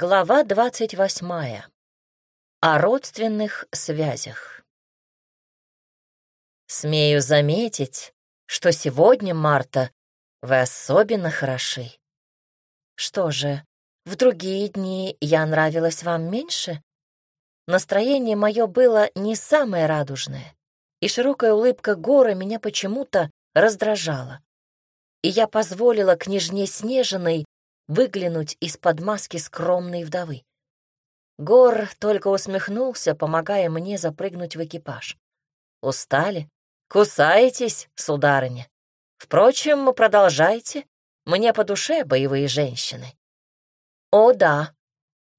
Глава двадцать восьмая. О родственных связях. Смею заметить, что сегодня, Марта, вы особенно хороши. Что же, в другие дни я нравилась вам меньше? Настроение мое было не самое радужное, и широкая улыбка горы меня почему-то раздражала. И я позволила княжне Снежиной выглянуть из-под маски скромной вдовы. Гор только усмехнулся, помогая мне запрыгнуть в экипаж. «Устали? Кусаетесь, сударыня? Впрочем, продолжайте. Мне по душе боевые женщины». «О, да.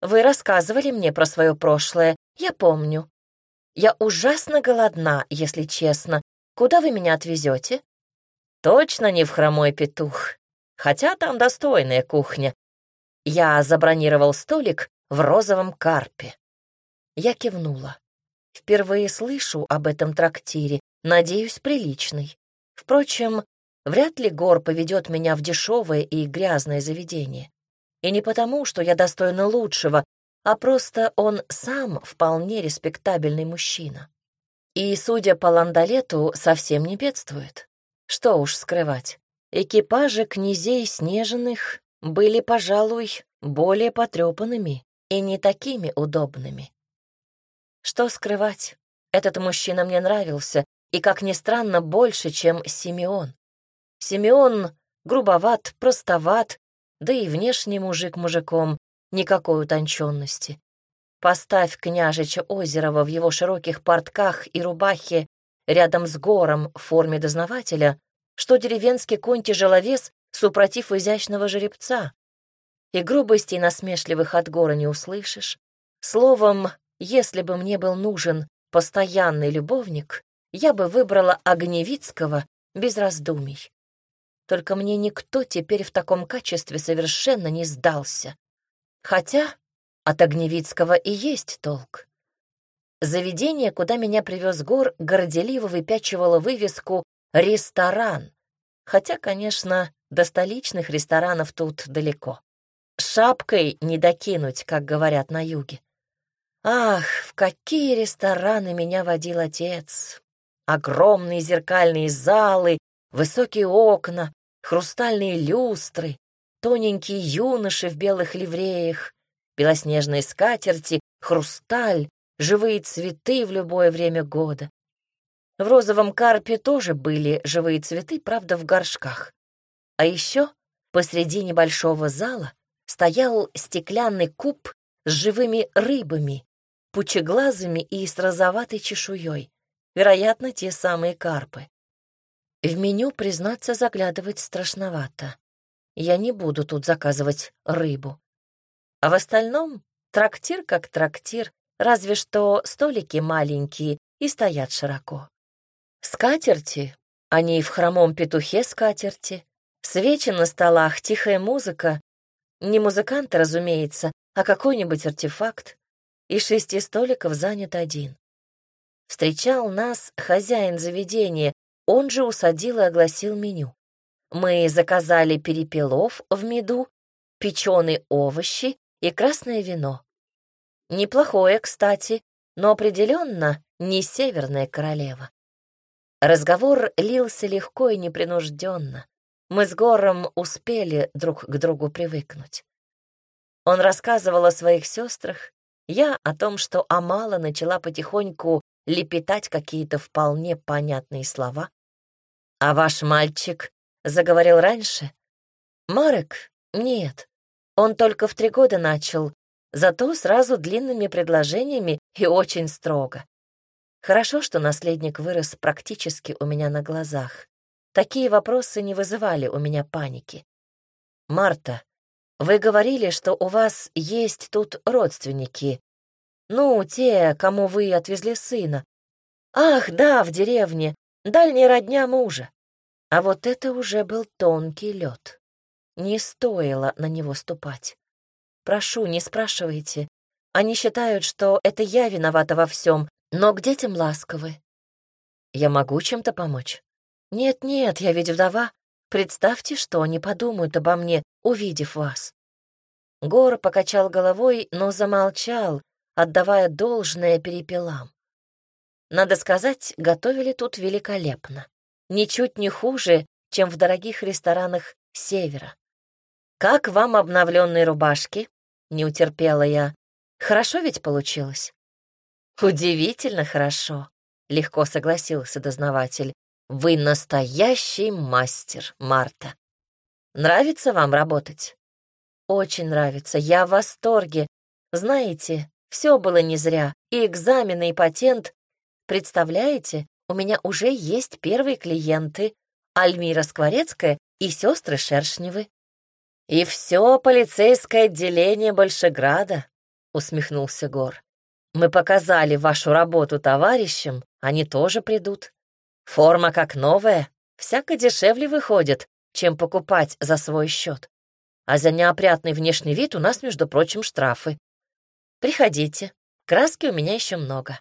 Вы рассказывали мне про свое прошлое, я помню. Я ужасно голодна, если честно. Куда вы меня отвезете?» «Точно не в хромой петух хотя там достойная кухня. Я забронировал столик в розовом карпе. Я кивнула. Впервые слышу об этом трактире, надеюсь, приличный. Впрочем, вряд ли Гор поведет меня в дешевое и грязное заведение. И не потому, что я достойна лучшего, а просто он сам вполне респектабельный мужчина. И, судя по ландолету, совсем не бедствует. Что уж скрывать. Экипажи князей Снежных были, пожалуй, более потрепанными и не такими удобными. Что скрывать, этот мужчина мне нравился, и, как ни странно, больше, чем Симеон. Симеон грубоват, простоват, да и внешний мужик мужиком, никакой утонченности. Поставь княжича Озерова в его широких портках и рубахе рядом с гором в форме дознавателя, что деревенский конь-тяжеловес супротив изящного жеребца. И грубостей насмешливых от гора не услышишь. Словом, если бы мне был нужен постоянный любовник, я бы выбрала Огневицкого без раздумий. Только мне никто теперь в таком качестве совершенно не сдался. Хотя от Огневицкого и есть толк. Заведение, куда меня привез Гор, горделиво выпячивало вывеску ресторан, хотя, конечно, до столичных ресторанов тут далеко. Шапкой не докинуть, как говорят на юге. Ах, в какие рестораны меня водил отец! Огромные зеркальные залы, высокие окна, хрустальные люстры, тоненькие юноши в белых ливреях, белоснежные скатерти, хрусталь, живые цветы в любое время года. В розовом карпе тоже были живые цветы, правда, в горшках. А еще посреди небольшого зала стоял стеклянный куб с живыми рыбами, пучеглазыми и с розоватой чешуей. Вероятно, те самые карпы. В меню, признаться, заглядывать страшновато. Я не буду тут заказывать рыбу. А в остальном трактир как трактир, разве что столики маленькие и стоят широко. Скатерти, они и в хромом петухе скатерти, свечи на столах, тихая музыка. Не музыкант, разумеется, а какой-нибудь артефакт. И шести столиков занят один. Встречал нас хозяин заведения, он же усадил и огласил меню. Мы заказали перепелов в меду, печеные овощи и красное вино. Неплохое, кстати, но определенно не северная королева. Разговор лился легко и непринужденно. Мы с Гором успели друг к другу привыкнуть. Он рассказывал о своих сестрах, я о том, что Амала начала потихоньку лепетать какие-то вполне понятные слова. «А ваш мальчик заговорил раньше?» «Марек? Нет. Он только в три года начал, зато сразу длинными предложениями и очень строго. Хорошо, что наследник вырос практически у меня на глазах. Такие вопросы не вызывали у меня паники. «Марта, вы говорили, что у вас есть тут родственники. Ну, те, кому вы отвезли сына. Ах, да, в деревне, дальняя родня мужа. А вот это уже был тонкий лед. Не стоило на него ступать. Прошу, не спрашивайте. Они считают, что это я виновата во всем, но к детям ласковы. Я могу чем-то помочь? Нет-нет, я ведь вдова. Представьте, что они подумают обо мне, увидев вас. Гор покачал головой, но замолчал, отдавая должное перепелам. Надо сказать, готовили тут великолепно. Ничуть не хуже, чем в дорогих ресторанах севера. «Как вам обновленные рубашки?» — не утерпела я. «Хорошо ведь получилось?» «Удивительно хорошо», — легко согласился дознаватель. «Вы настоящий мастер, Марта. Нравится вам работать?» «Очень нравится. Я в восторге. Знаете, все было не зря. И экзамены, и патент. Представляете, у меня уже есть первые клиенты. Альмира Скворецкая и сестры Шершневы. «И все полицейское отделение Большеграда», — усмехнулся Гор. «Мы показали вашу работу товарищам, они тоже придут. Форма как новая, всяко дешевле выходит, чем покупать за свой счет. А за неопрятный внешний вид у нас, между прочим, штрафы. Приходите, краски у меня еще много».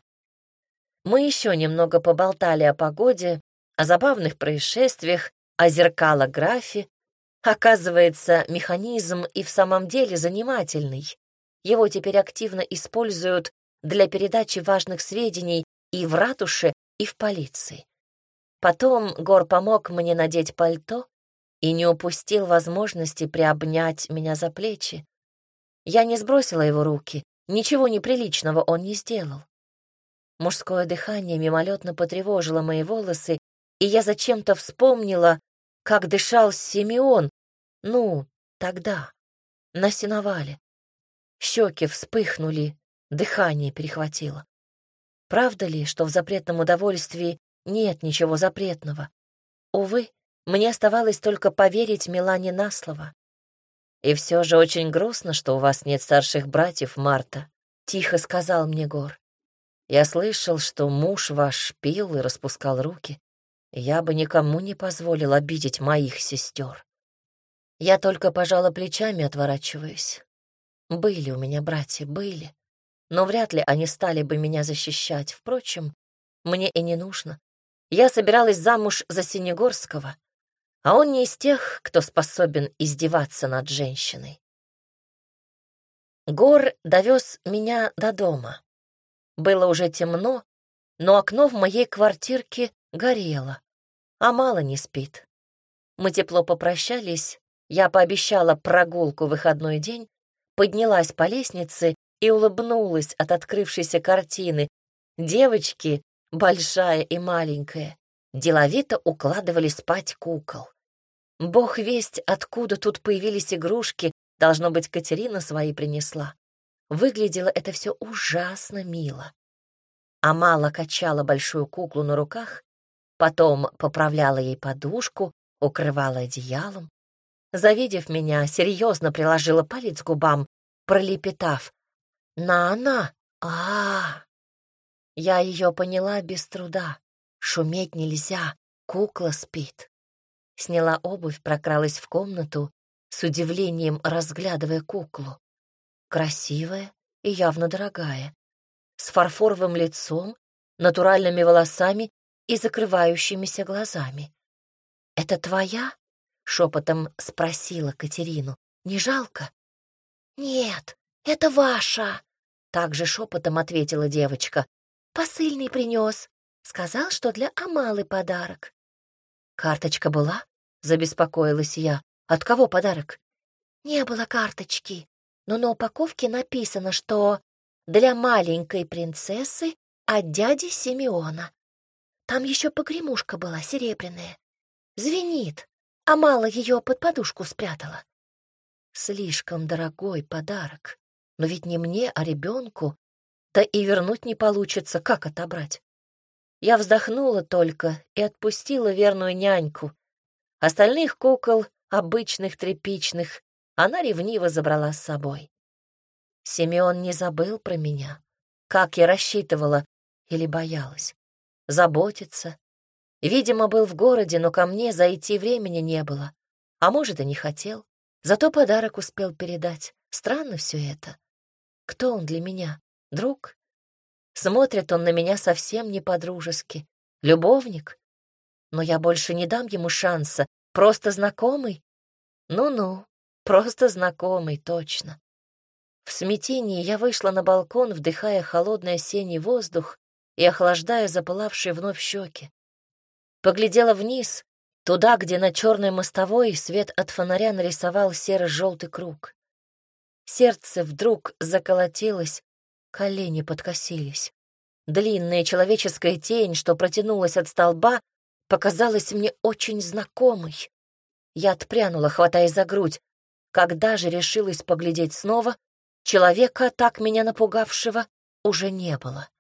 Мы еще немного поболтали о погоде, о забавных происшествиях, о зеркалографе. Оказывается, механизм и в самом деле занимательный. Его теперь активно используют для передачи важных сведений и в ратуше, и в полиции. Потом Гор помог мне надеть пальто и не упустил возможности приобнять меня за плечи. Я не сбросила его руки, ничего неприличного он не сделал. Мужское дыхание мимолетно потревожило мои волосы, и я зачем-то вспомнила, как дышал Симеон, ну, тогда, на сеновале. Щеки вспыхнули, дыхание перехватило. Правда ли, что в запретном удовольствии нет ничего запретного? Увы, мне оставалось только поверить Милане на слово. «И все же очень грустно, что у вас нет старших братьев, Марта», — тихо сказал мне Гор. «Я слышал, что муж ваш пил и распускал руки. Я бы никому не позволил обидеть моих сестер. Я только пожала плечами, отворачиваясь. Были у меня братья, были. Но вряд ли они стали бы меня защищать. Впрочем, мне и не нужно. Я собиралась замуж за Синегорского, а он не из тех, кто способен издеваться над женщиной. Гор довез меня до дома. Было уже темно, но окно в моей квартирке горело, а мало не спит. Мы тепло попрощались, я пообещала прогулку в выходной день, поднялась по лестнице и улыбнулась от открывшейся картины. Девочки, большая и маленькая, деловито укладывали спать кукол. Бог весть, откуда тут появились игрушки, должно быть, Катерина свои принесла. Выглядело это все ужасно мило. Амала качала большую куклу на руках, потом поправляла ей подушку, укрывала одеялом. Завидев меня, серьезно приложила палец к губам, пролепетав. «На-на! а, -а, -а Я ее поняла без труда. Шуметь нельзя, кукла спит. Сняла обувь, прокралась в комнату, с удивлением разглядывая куклу. Красивая и явно дорогая, с фарфоровым лицом, натуральными волосами и закрывающимися глазами. «Это твоя?» — шепотом спросила Катерину. «Не жалко?» «Нет, это ваша!» — также шепотом ответила девочка. «Посыльный принес. Сказал, что для Амалы подарок». «Карточка была?» — забеспокоилась я. «От кого подарок?» «Не было карточки, но на упаковке написано, что для маленькой принцессы от дяди Симеона. Там еще погремушка была серебряная. Звенит, а мало ее под подушку спрятала. Слишком дорогой подарок. Но ведь не мне, а ребенку. Да и вернуть не получится, как отобрать. Я вздохнула только и отпустила верную няньку, Остальных кукол, обычных тряпичных, она ревниво забрала с собой. Семён не забыл про меня, как я рассчитывала или боялась. Заботиться. Видимо, был в городе, но ко мне зайти времени не было. А может, и не хотел. Зато подарок успел передать. Странно все это. Кто он для меня? Друг? Смотрит он на меня совсем не по-дружески. Любовник? но я больше не дам ему шанса. Просто знакомый? Ну-ну, просто знакомый, точно. В смятении я вышла на балкон, вдыхая холодный осенний воздух и охлаждая запылавшие вновь щеки. Поглядела вниз, туда, где на черной мостовой свет от фонаря нарисовал серо-желтый круг. Сердце вдруг заколотилось, колени подкосились. Длинная человеческая тень, что протянулась от столба, показалась мне очень знакомой. Я отпрянула, хватаясь за грудь. Когда же решилась поглядеть снова, человека, так меня напугавшего, уже не было.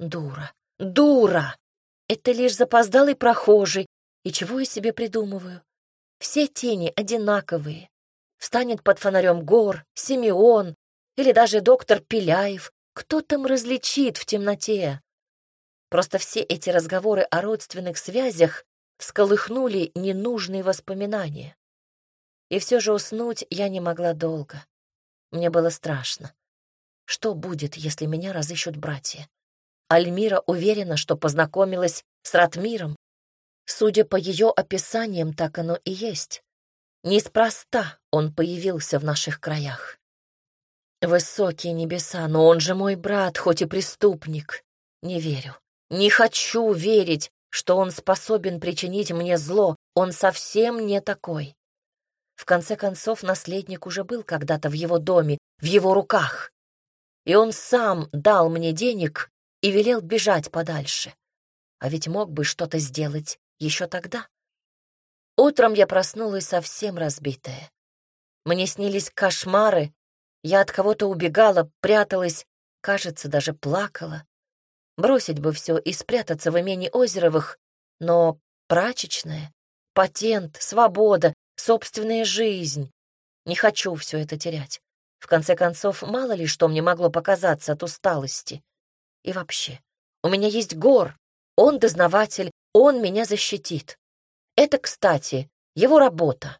Дура, дура! Это лишь запоздалый прохожий. И чего я себе придумываю? Все тени одинаковые. Встанет под фонарем Гор, Симеон или даже доктор Пеляев. Кто там различит в темноте? Просто все эти разговоры о родственных связях всколыхнули ненужные воспоминания. И все же уснуть я не могла долго. Мне было страшно. Что будет, если меня разыщут братья? Альмира уверена, что познакомилась с Ратмиром. Судя по ее описаниям, так оно и есть. Неспроста он появился в наших краях. Высокие небеса, но он же мой брат, хоть и преступник. Не верю. Не хочу верить, что он способен причинить мне зло. Он совсем не такой. В конце концов, наследник уже был когда-то в его доме, в его руках. И он сам дал мне денег и велел бежать подальше. А ведь мог бы что-то сделать еще тогда. Утром я проснулась совсем разбитая. Мне снились кошмары, я от кого-то убегала, пряталась, кажется, даже плакала. Бросить бы все и спрятаться в имени Озеровых, но прачечная, патент, свобода, собственная жизнь. Не хочу все это терять. В конце концов, мало ли что мне могло показаться от усталости. И вообще, у меня есть Гор, он дознаватель, он меня защитит. Это, кстати, его работа.